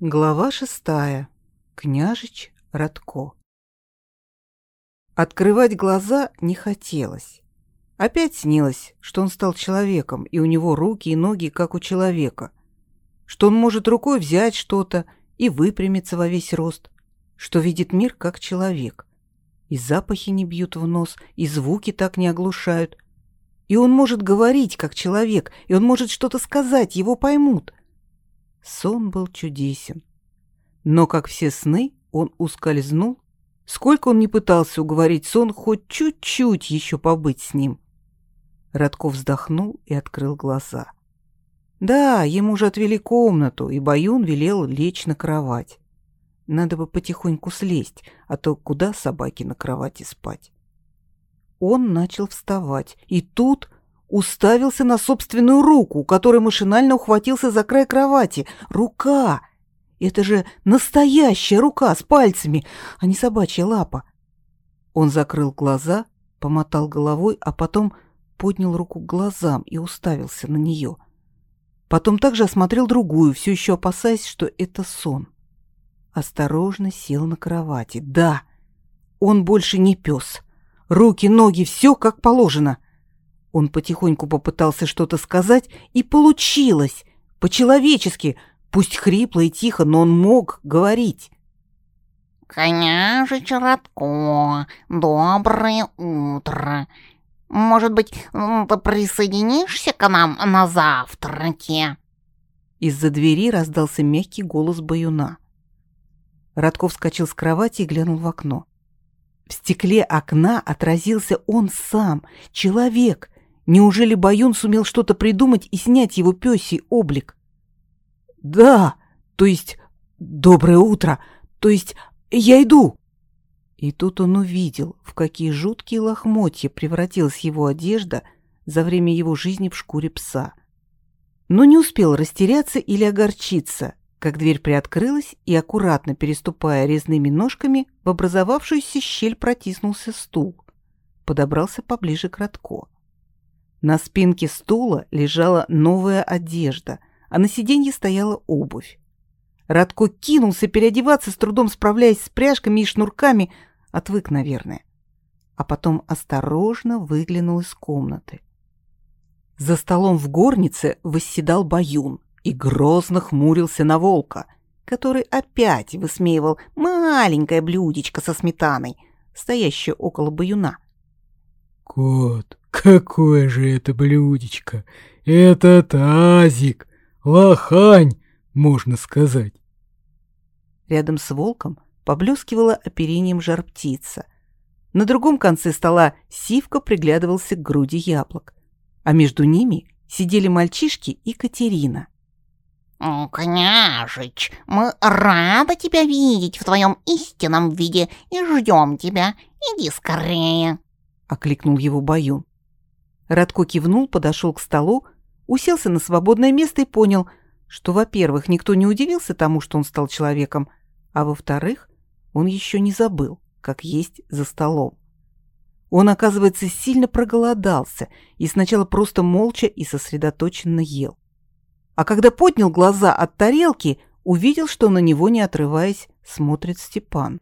Глава шестая. Княжич Радко. Открывать глаза не хотелось. Опять снилось, что он стал человеком, и у него руки и ноги, как у человека. Что он может рукой взять что-то и выпрямиться во весь рост. Что видит мир, как человек. И запахи не бьют в нос, и звуки так не оглушают. И он может говорить, как человек, и он может что-то сказать, его поймут. Сон был чудесен. Но, как все сны, он ускользнул. Сколько он не пытался уговорить сон хоть чуть-чуть еще побыть с ним. Радков вздохнул и открыл глаза. Да, ему же отвели комнату, и Баюн велел лечь на кровать. Надо бы потихоньку слезть, а то куда собаки на кровати спать? Он начал вставать, и тут уставился на собственную руку, которой машинально ухватился за край кровати. Рука! Это же настоящая рука с пальцами, а не собачья лапа. Он закрыл глаза, помотал головой, а потом поднял руку к глазам и уставился на нее. Потом также осмотрел другую, все еще опасаясь, что это сон. Осторожно сел на кровати. Да, он больше не пес. Руки, ноги, все как положено. Он потихоньку попытался что-то сказать, и получилось. По-человечески, пусть хрипло и тихо, но он мог говорить. «Княжич Радко, доброе утро. Может быть, ты присоединишься к нам на завтраке?» Из-за двери раздался мягкий голос баюна. Радков вскочил с кровати и глянул в окно. В стекле окна отразился он сам, человек, Неужели Баюн сумел что-то придумать и снять его пёсий облик? «Да, то есть доброе утро, то есть я иду!» И тут он увидел, в какие жуткие лохмотья превратилась его одежда за время его жизни в шкуре пса. Но не успел растеряться или огорчиться, как дверь приоткрылась, и, аккуратно переступая резными ножками, в образовавшуюся щель протиснулся стул. Подобрался поближе к Радко. На спинке стула лежала новая одежда, а на сиденье стояла обувь. Радко кинулся переодеваться, с трудом справляясь с пряжками и шнурками, отвык, наверное. А потом осторожно выглянул из комнаты. За столом в горнице восседал Баюн и грозно хмурился на волка, который опять высмеивал маленькое блюдечко со сметаной, стоящее около Баюна. «Кот, Какое же это блюдечко! Это тазик! Лохань, можно сказать. Рядом с волком поблескивала оперением жар-птица. На другом конце стола Сивка приглядывался к груди яблок. А между ними сидели мальчишки и Катерина. «Княжич, мы рады тебя видеть в твоем истинном виде и ждем тебя. Иди скорее!» — окликнул его Баюн. Радко кивнул, подошел к столу, уселся на свободное место и понял, что, во-первых, никто не удивился тому, что он стал человеком, а во-вторых, он еще не забыл, как есть за столом. Он, оказывается, сильно проголодался и сначала просто молча и сосредоточенно ел. А когда поднял глаза от тарелки, увидел, что на него, не отрываясь, смотрит Степан.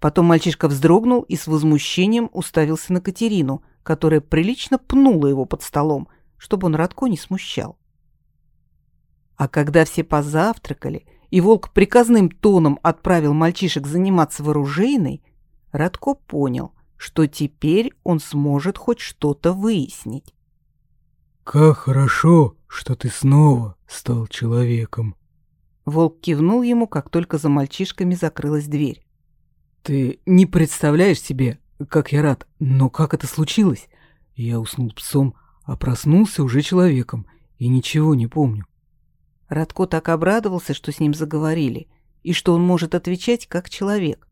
Потом мальчишка вздрогнул и с возмущением уставился на Катерину – которая прилично пнула его под столом, чтобы он Радко не смущал. А когда все позавтракали, и волк приказным тоном отправил мальчишек заниматься вооружейной, Радко понял, что теперь он сможет хоть что-то выяснить. «Как хорошо, что ты снова стал человеком!» Волк кивнул ему, как только за мальчишками закрылась дверь. «Ты не представляешь себе, как я рад, но как это случилось? Я уснул псом, а проснулся уже человеком и ничего не помню. Радко так обрадовался, что с ним заговорили, и что он может отвечать как человек.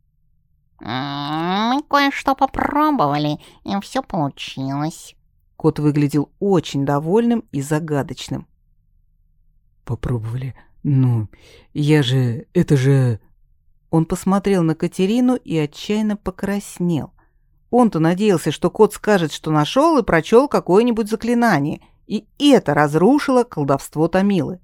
«Мы кое-что попробовали, и все получилось». Кот выглядел очень довольным и загадочным. «Попробовали? Ну, я же... это же...» Он посмотрел на Катерину и отчаянно покраснел. Он-то надеялся, что кот скажет, что нашел и прочел какое-нибудь заклинание, и это разрушило колдовство Томилы.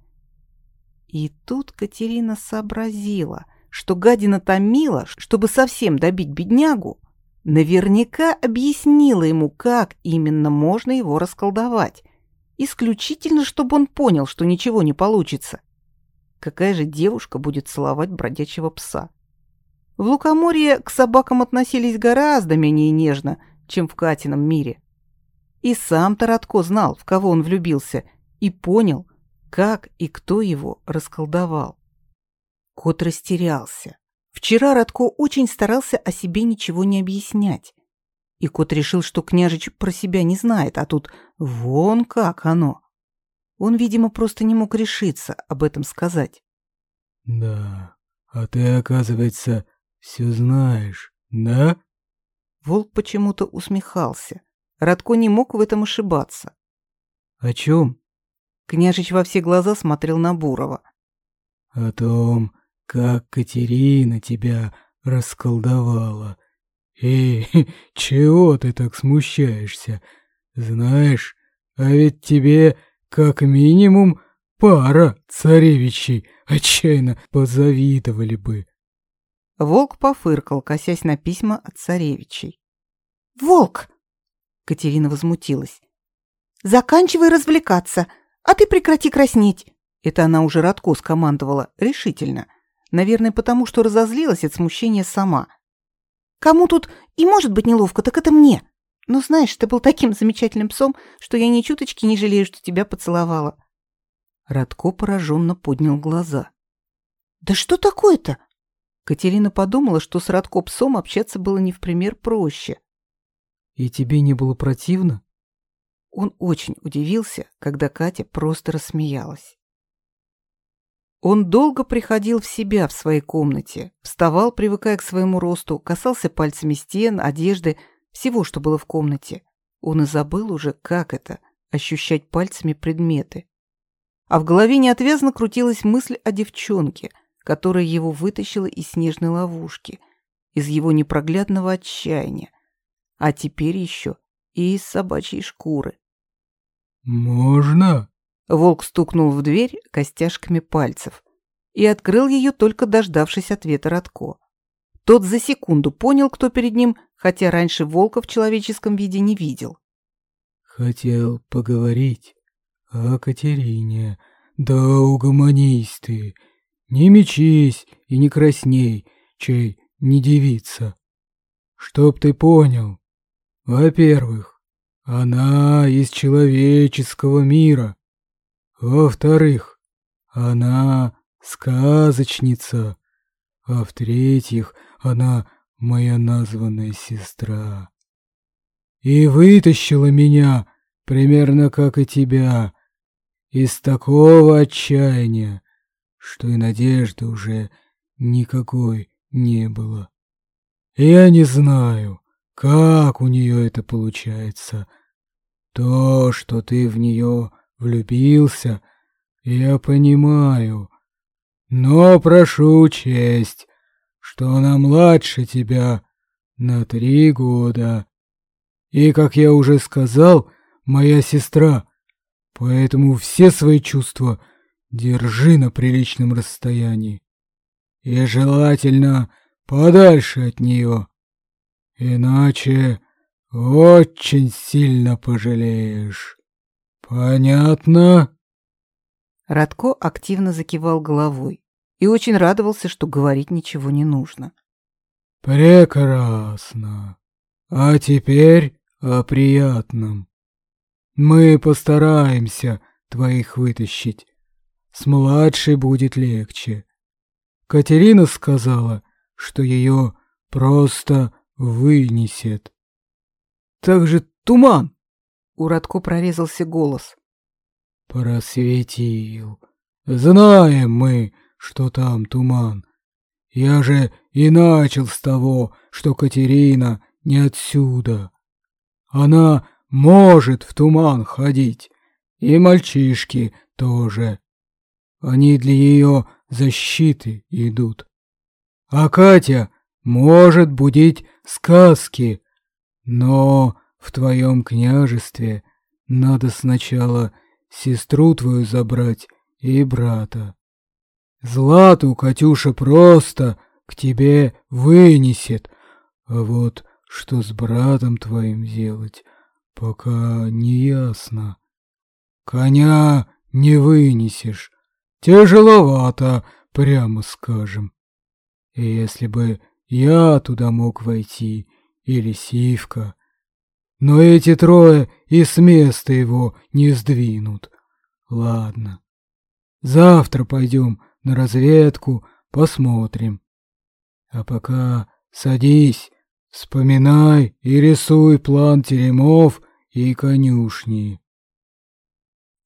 И тут Катерина сообразила, что гадина томила, чтобы совсем добить беднягу, наверняка объяснила ему, как именно можно его расколдовать, исключительно, чтобы он понял, что ничего не получится. Какая же девушка будет целовать бродячего пса? В Лукоморье к собакам относились гораздо менее нежно, чем в Катином мире. И сам Таратко знал, в кого он влюбился, и понял, как и кто его расколдовал. Кот растерялся. Вчера Радко очень старался о себе ничего не объяснять. И кот решил, что княжич про себя не знает, а тут вон как оно. Он, видимо, просто не мог решиться об этом сказать. «Да, а ты, оказывается, все знаешь, да?» Волк почему-то усмехался. Радко не мог в этом ошибаться. «О чем?» Княжич во все глаза смотрел на Бурова. «О том, как Катерина тебя расколдовала. Эй, чего ты так смущаешься? Знаешь, а ведь тебе как минимум пара царевичей отчаянно позавидовали бы. Волк пофыркал, косясь на письма от царевичей. «Волк!» — Катерина возмутилась. «Заканчивай развлекаться, а ты прекрати краснеть!» Это она уже Радко скомандовала, решительно. Наверное, потому что разозлилась от смущения сама. «Кому тут и может быть неловко, так это мне!» Но знаешь, ты был таким замечательным псом, что я ни чуточки не жалею, что тебя поцеловала. Радко пораженно поднял глаза. Да что такое-то? Катерина подумала, что с Радко псом общаться было не в пример проще. И тебе не было противно? Он очень удивился, когда Катя просто рассмеялась. Он долго приходил в себя в своей комнате, вставал, привыкая к своему росту, касался пальцами стен, одежды, всего, что было в комнате. Он и забыл уже, как это — ощущать пальцами предметы. А в голове неотвязно крутилась мысль о девчонке, которая его вытащила из снежной ловушки, из его непроглядного отчаяния, а теперь еще и из собачьей шкуры. «Можно?» Волк стукнул в дверь костяшками пальцев и открыл ее, только дождавшись ответа Радко. Тот за секунду понял, кто перед ним, хотя раньше волка в человеческом виде не видел. «Хотел поговорить о Катерине. Да угомонись ты, не мечись и не красней, чей не девица. Чтоб ты понял, во-первых, она из человеческого мира. Во-вторых, она сказочница. А в-третьих, она моя названная сестра. И вытащила меня, примерно как и тебя, из такого отчаяния, что и надежды уже никакой не было. Я не знаю, как у нее это получается. То, что ты в нее влюбился, я понимаю. Но прошу честь, что она младше тебя на три года. И, как я уже сказал, моя сестра, поэтому все свои чувства держи на приличном расстоянии. И желательно подальше от нее, иначе очень сильно пожалеешь. Понятно? Радко активно закивал головой и очень радовался, что говорить ничего не нужно. «Прекрасно. А теперь о приятном. Мы постараемся твоих вытащить. С младшей будет легче. Катерина сказала, что ее просто вынесет. Так же туман!» У Радко прорезался голос. «Просветил. Знаем мы, что там туман. Я же и начал с того, что Катерина не отсюда. Она может в туман ходить, и мальчишки тоже. Они для ее защиты идут. А Катя может будить сказки, но в твоем княжестве надо сначала сестру твою забрать и брата. Злату Катюша просто к тебе вынесет. А вот что с братом твоим делать, пока не ясно. Коня не вынесешь. Тяжеловато, прямо скажем. И если бы я туда мог войти, или Сивка, но эти трое и с места его не сдвинут. Ладно. Завтра пойдем на разведку, посмотрим. А пока садись, вспоминай и рисуй план теремов и конюшни.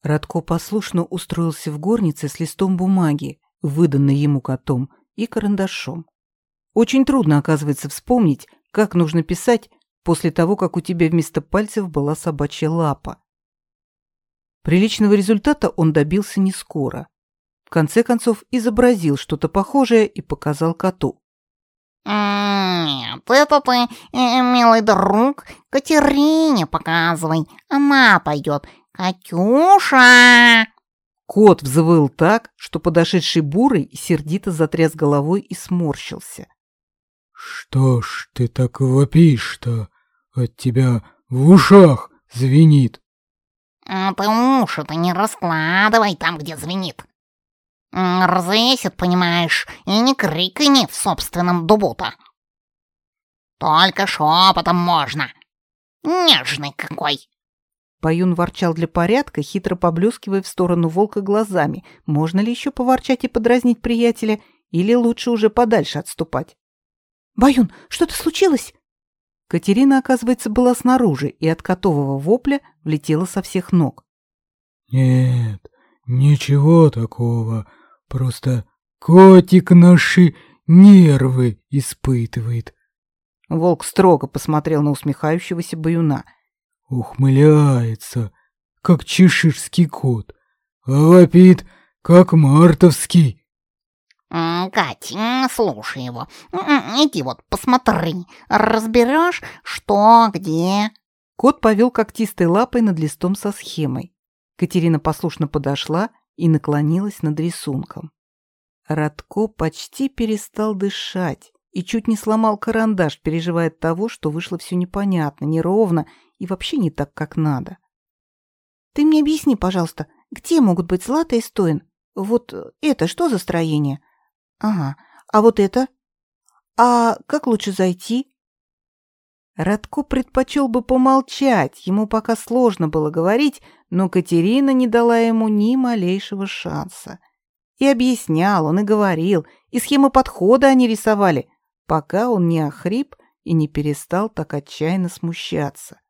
Радко послушно устроился в горнице с листом бумаги, выданной ему котом, и карандашом. Очень трудно, оказывается, вспомнить, как нужно писать после того, как у тебя вместо пальцев была собачья лапа. Приличного результата он добился не скоро. В конце концов изобразил что-то похожее и показал коту. «Нет, это ты, э, милый друг, Катерине показывай. Она пойдет. Катюша!» Кот взвыл так, что подошедший бурый сердито затряс головой и сморщился. «Что ж ты так вопишь-то? От тебя в ушах звенит!» А «Ты уши-то не раскладывай там, где звенит. Развесит, понимаешь, и не крикни в собственном дубу-то. Только шепотом можно. Нежный какой!» Паюн ворчал для порядка, хитро поблескивая в сторону волка глазами. Можно ли еще поворчать и подразнить приятеля, или лучше уже подальше отступать? «Баюн, что-то случилось?» Катерина, оказывается, была снаружи и от котового вопля влетела со всех ног. «Нет, ничего такого. Просто котик наши нервы испытывает». Волк строго посмотрел на усмехающегося баюна – ухмыляется, как чеширский кот, а вопит, как мартовский. «Кать, слушай его. Иди вот посмотри. Разберешь, что, где?» Кот повел когтистой лапой над листом со схемой. Катерина послушно подошла и наклонилась над рисунком. Радко почти перестал дышать и чуть не сломал карандаш, переживая от того, что вышло все непонятно, неровно и вообще не так, как надо. «Ты мне объясни, пожалуйста, где могут быть Злата и Стоин? Вот это что за строение? Ага, а вот это? А как лучше зайти?» Радко предпочел бы помолчать, ему пока сложно было говорить, но Катерина не дала ему ни малейшего шанса. И объяснял, он и говорил, и схемы подхода они рисовали, пока он не охрип и не перестал так отчаянно смущаться.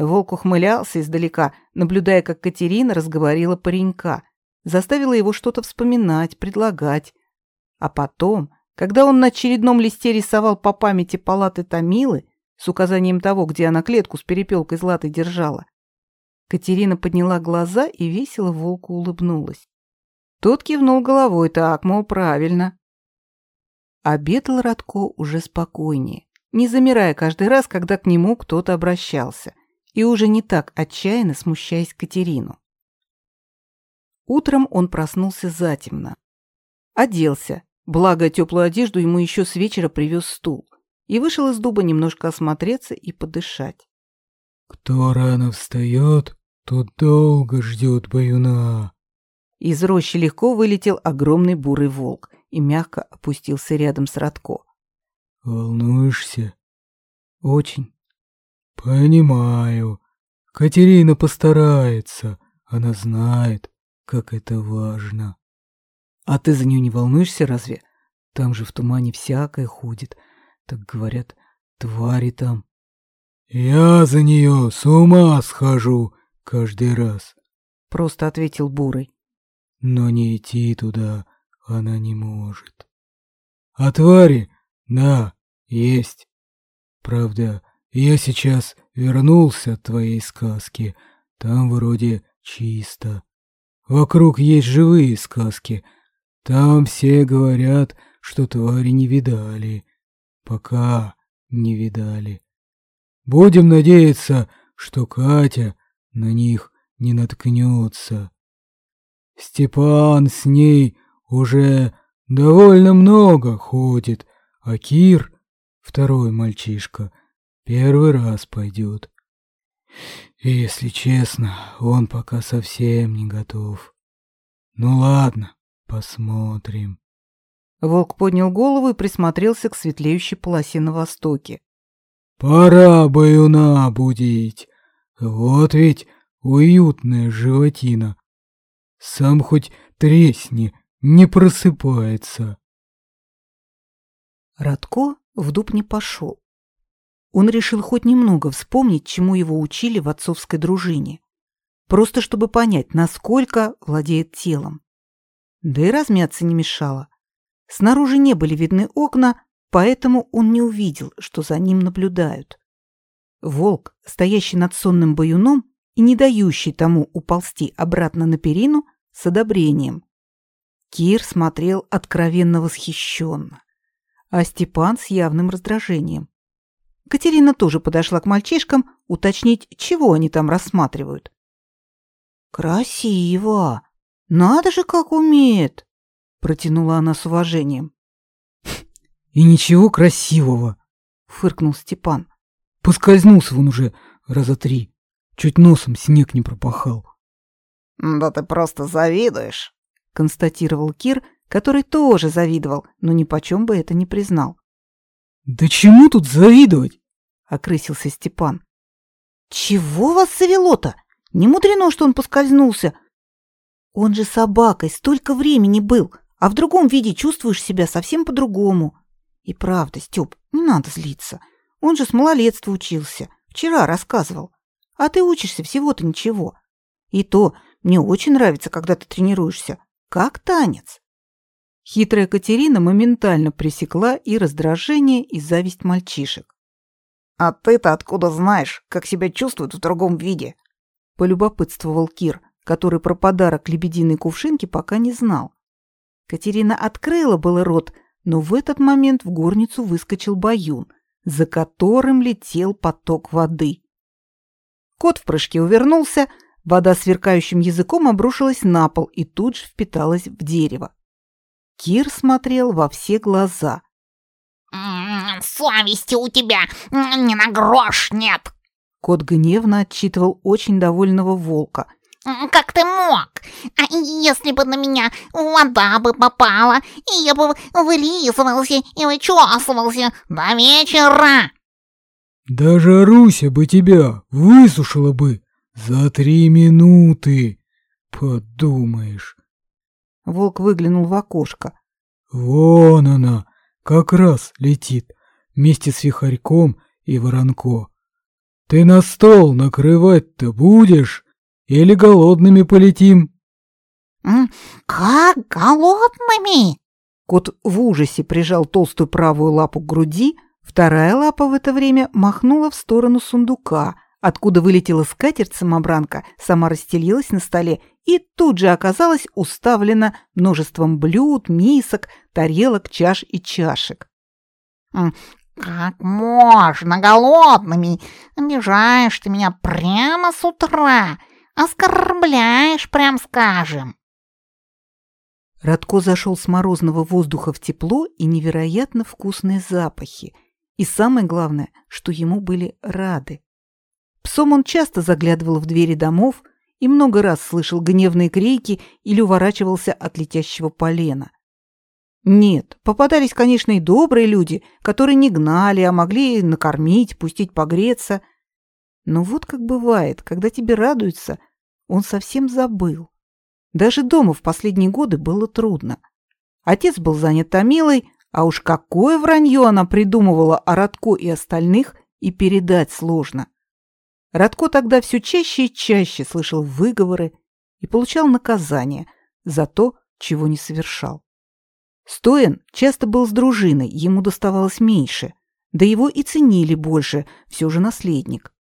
Волк ухмылялся издалека, наблюдая, как Катерина разговорила паренька, заставила его что-то вспоминать, предлагать. А потом, когда он на очередном листе рисовал по памяти палаты Томилы с указанием того, где она клетку с перепелкой златой держала, Катерина подняла глаза и весело волку улыбнулась. Тот кивнул головой так, мол, правильно. Обедал Радко уже спокойнее, не замирая каждый раз, когда к нему кто-то обращался и уже не так отчаянно смущаясь Катерину. Утром он проснулся затемно. Оделся, благо теплую одежду ему еще с вечера привез стул, и вышел из дуба немножко осмотреться и подышать. «Кто рано встает, тот долго ждет баюна». Из рощи легко вылетел огромный бурый волк и мягко опустился рядом с Радко. «Волнуешься?» «Очень». «Понимаю. Катерина постарается. Она знает, как это важно». «А ты за нее не волнуешься разве? Там же в тумане всякое ходит. Так говорят, твари там». «Я за нее с ума схожу каждый раз», — просто ответил Бурый. «Но не идти туда она не может. А твари, да, есть. Правда, я сейчас вернулся от твоей сказки. Там вроде чисто. Вокруг есть живые сказки. Там все говорят, что твари не видали. Пока не видали. Будем надеяться, что Катя на них не наткнется. Степан с ней уже довольно много ходит, а Кир, второй мальчишка, первый раз пойдет. И, если честно, он пока совсем не готов. Ну ладно, посмотрим. Волк поднял голову и присмотрелся к светлеющей полосе на востоке. Пора баюна будить. Вот ведь уютная животина. Сам хоть тресни, не просыпается. Радко в дуб не пошел. Он решил хоть немного вспомнить, чему его учили в отцовской дружине. Просто чтобы понять, насколько владеет телом. Да и размяться не мешало. Снаружи не были видны окна, поэтому он не увидел, что за ним наблюдают. Волк, стоящий над сонным баюном и не дающий тому уползти обратно на перину, с одобрением. Кир смотрел откровенно восхищенно, а Степан с явным раздражением. Катерина тоже подошла к мальчишкам уточнить, чего они там рассматривают. «Красиво! Надо же, как умеет!» — протянула она с уважением. «И ничего красивого!» — фыркнул Степан. «Поскользнулся он уже раза три. Чуть носом снег не пропахал». «Да ты просто завидуешь», — констатировал Кир, который тоже завидовал, но ни почем бы это не признал. «Да чему тут завидовать?» — окрысился Степан. «Чего вас завело-то? Не мудрено, что он поскользнулся. Он же собакой столько времени был, а в другом виде чувствуешь себя совсем по-другому. И правда, Степ, не надо злиться. Он же с малолетства учился. Вчера рассказывал. А ты учишься всего-то ничего. И то мне очень нравится, когда ты тренируешься. Как танец. Хитрая Катерина моментально пресекла и раздражение, и зависть мальчишек. «А ты-то откуда знаешь, как себя чувствуют в другом виде?» — полюбопытствовал Кир, который про подарок лебединой кувшинки пока не знал. Катерина открыла было рот, но в этот момент в горницу выскочил баюн, за которым летел поток воды. Кот в прыжке увернулся, вода сверкающим языком обрушилась на пол и тут же впиталась в дерево. Кир смотрел во все глаза. «Совести у тебя ни на грош нет!» Кот гневно отчитывал очень довольного волка. «Как ты мог? А если бы на меня вода бы попала, и я бы вылизывался и вычесывался до вечера!» «Даже Руся бы тебя высушила бы за три минуты, подумаешь!» Волк выглянул в окошко. «Вон она, как раз летит, вместе с Вихарьком и Воронко. Ты на стол накрывать-то будешь или голодными полетим?» «Как голодными?» Кот в ужасе прижал толстую правую лапу к груди, вторая лапа в это время махнула в сторону сундука — откуда вылетела скатерть-самобранка, сама расстелилась на столе и тут же оказалась уставлена множеством блюд, мисок, тарелок, чаш и чашек. «Как можно голодными? Обижаешь ты меня прямо с утра, оскорбляешь, прям скажем». Радко зашел с морозного воздуха в тепло и невероятно вкусные запахи. И самое главное, что ему были рады. Псом он часто заглядывал в двери домов и много раз слышал гневные крики или уворачивался от летящего полена. Нет, попадались, конечно, и добрые люди, которые не гнали, а могли накормить, пустить погреться. Но вот как бывает, когда тебе радуются, он совсем забыл. Даже дома в последние годы было трудно. Отец был занят Томилой, а уж какое вранье она придумывала о Радко и остальных, и передать сложно. Радко тогда все чаще и чаще слышал выговоры и получал наказание за то, чего не совершал. Стоин часто был с дружиной, ему доставалось меньше, да его и ценили больше, все же наследник.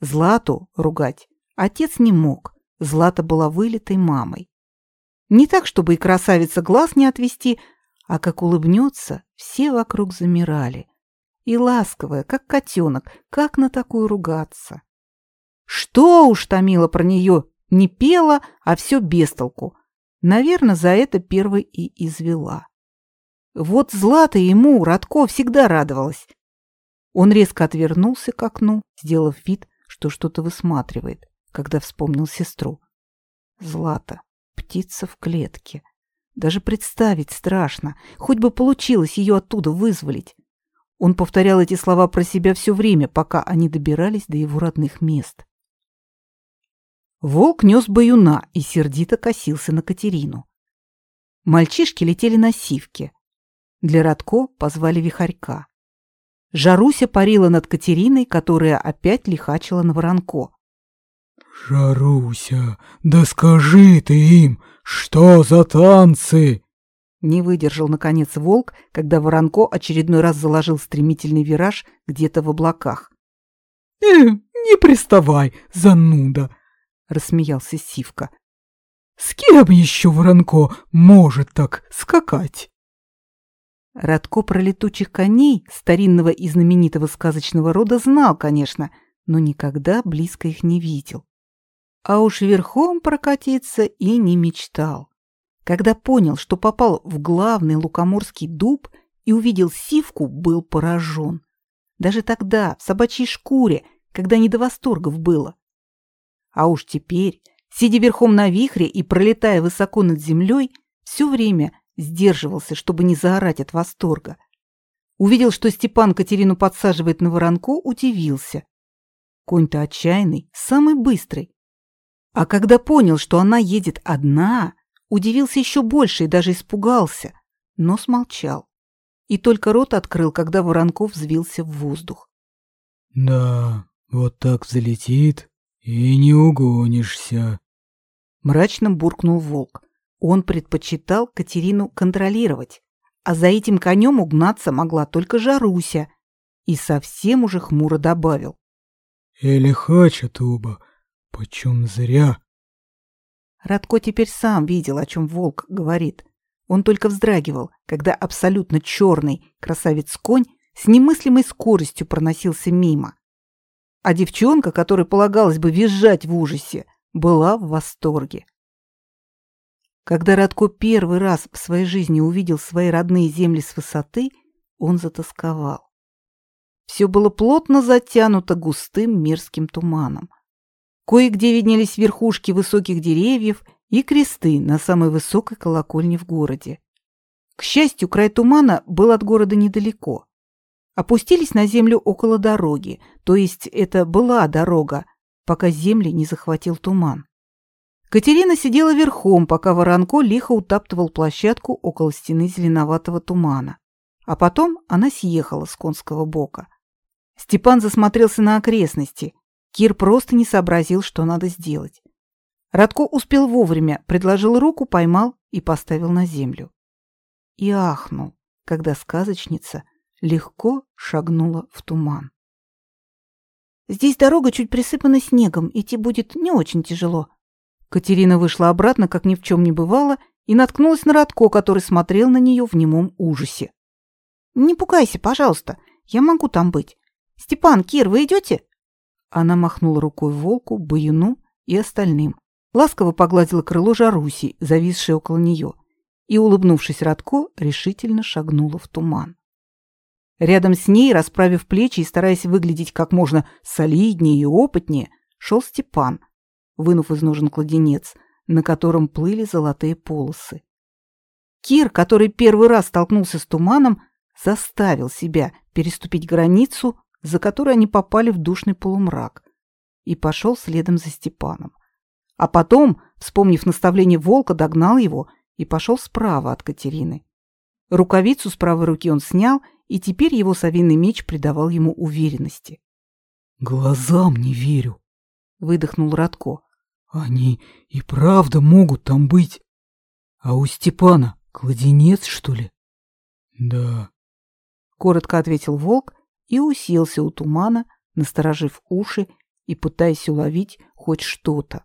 Злату ругать отец не мог, Злата была вылитой мамой. Не так, чтобы и красавица глаз не отвести, а как улыбнется, все вокруг замирали. И ласковая, как котенок, как на такую ругаться. Что уж Томила про нее не пела, а все без толку. Наверное, за это первой и извела. Вот Злата ему, Радко, всегда радовалась. Он резко отвернулся к окну, сделав вид, что что-то высматривает, когда вспомнил сестру. Злата, птица в клетке. Даже представить страшно, хоть бы получилось ее оттуда вызволить. Он повторял эти слова про себя все время, пока они добирались до его родных мест. Волк нес баюна и сердито косился на Катерину. Мальчишки летели на сивке. Для Радко позвали вихарька. Жаруся парила над Катериной, которая опять лихачила на воронко. «Жаруся, да скажи ты им, что за танцы?» Не выдержал, наконец, волк, когда Воронко очередной раз заложил стремительный вираж где-то в облаках. «Э, не приставай, зануда!» — рассмеялся Сивка. «С кем еще Воронко может так скакать?» Радко про летучих коней, старинного и знаменитого сказочного рода, знал, конечно, но никогда близко их не видел. А уж верхом прокатиться и не мечтал. Когда понял, что попал в главный лукоморский дуб и увидел сивку, был поражен. Даже тогда, в собачьей шкуре, когда не до восторгов было. А уж теперь, сидя верхом на вихре и пролетая высоко над землей, все время сдерживался, чтобы не заорать от восторга. Увидел, что Степан Катерину подсаживает на воронку, удивился. Конь-то отчаянный, самый быстрый. А когда понял, что она едет одна, удивился еще больше и даже испугался, но смолчал. И только рот открыл, когда Воронков взвился в воздух. «Да, вот так залетит, и не угонишься», — мрачно буркнул волк. Он предпочитал Катерину контролировать, а за этим конем угнаться могла только Жаруся, и совсем уже хмуро добавил. «Или хача туба, почем зря». Радко теперь сам видел, о чем волк говорит. Он только вздрагивал, когда абсолютно черный красавец-конь с немыслимой скоростью проносился мимо. А девчонка, которой полагалось бы визжать в ужасе, была в восторге. Когда Радко первый раз в своей жизни увидел свои родные земли с высоты, он затасковал. Все было плотно затянуто густым мерзким туманом. Кое-где виднелись верхушки высоких деревьев и кресты на самой высокой колокольне в городе. К счастью, край тумана был от города недалеко. Опустились на землю около дороги, то есть это была дорога, пока земли не захватил туман. Катерина сидела верхом, пока Воронко лихо утаптывал площадку около стены зеленоватого тумана. А потом она съехала с конского бока. Степан засмотрелся на окрестности, Кир просто не сообразил, что надо сделать. Радко успел вовремя, предложил руку, поймал и поставил на землю. И ахнул, когда сказочница легко шагнула в туман. «Здесь дорога чуть присыпана снегом, идти будет не очень тяжело». Катерина вышла обратно, как ни в чем не бывало, и наткнулась на Радко, который смотрел на нее в немом ужасе. «Не пугайся, пожалуйста, я могу там быть. Степан, Кир, вы идете?» Она махнула рукой волку, баюну и остальным. Ласково погладила крыло Жаруси, зависшее около нее, и, улыбнувшись Радко, решительно шагнула в туман. Рядом с ней, расправив плечи и стараясь выглядеть как можно солиднее и опытнее, шел Степан, вынув из ножен кладенец, на котором плыли золотые полосы. Кир, который первый раз столкнулся с туманом, заставил себя переступить границу за который они попали в душный полумрак, и пошел следом за Степаном. А потом, вспомнив наставление волка, догнал его и пошел справа от Катерины. Рукавицу с правой руки он снял, и теперь его совиный меч придавал ему уверенности. «Глазам не верю», — выдохнул Радко. «Они и правда могут там быть. А у Степана кладенец, что ли?» «Да», — коротко ответил волк и уселся у тумана, насторожив уши и пытаясь уловить хоть что-то.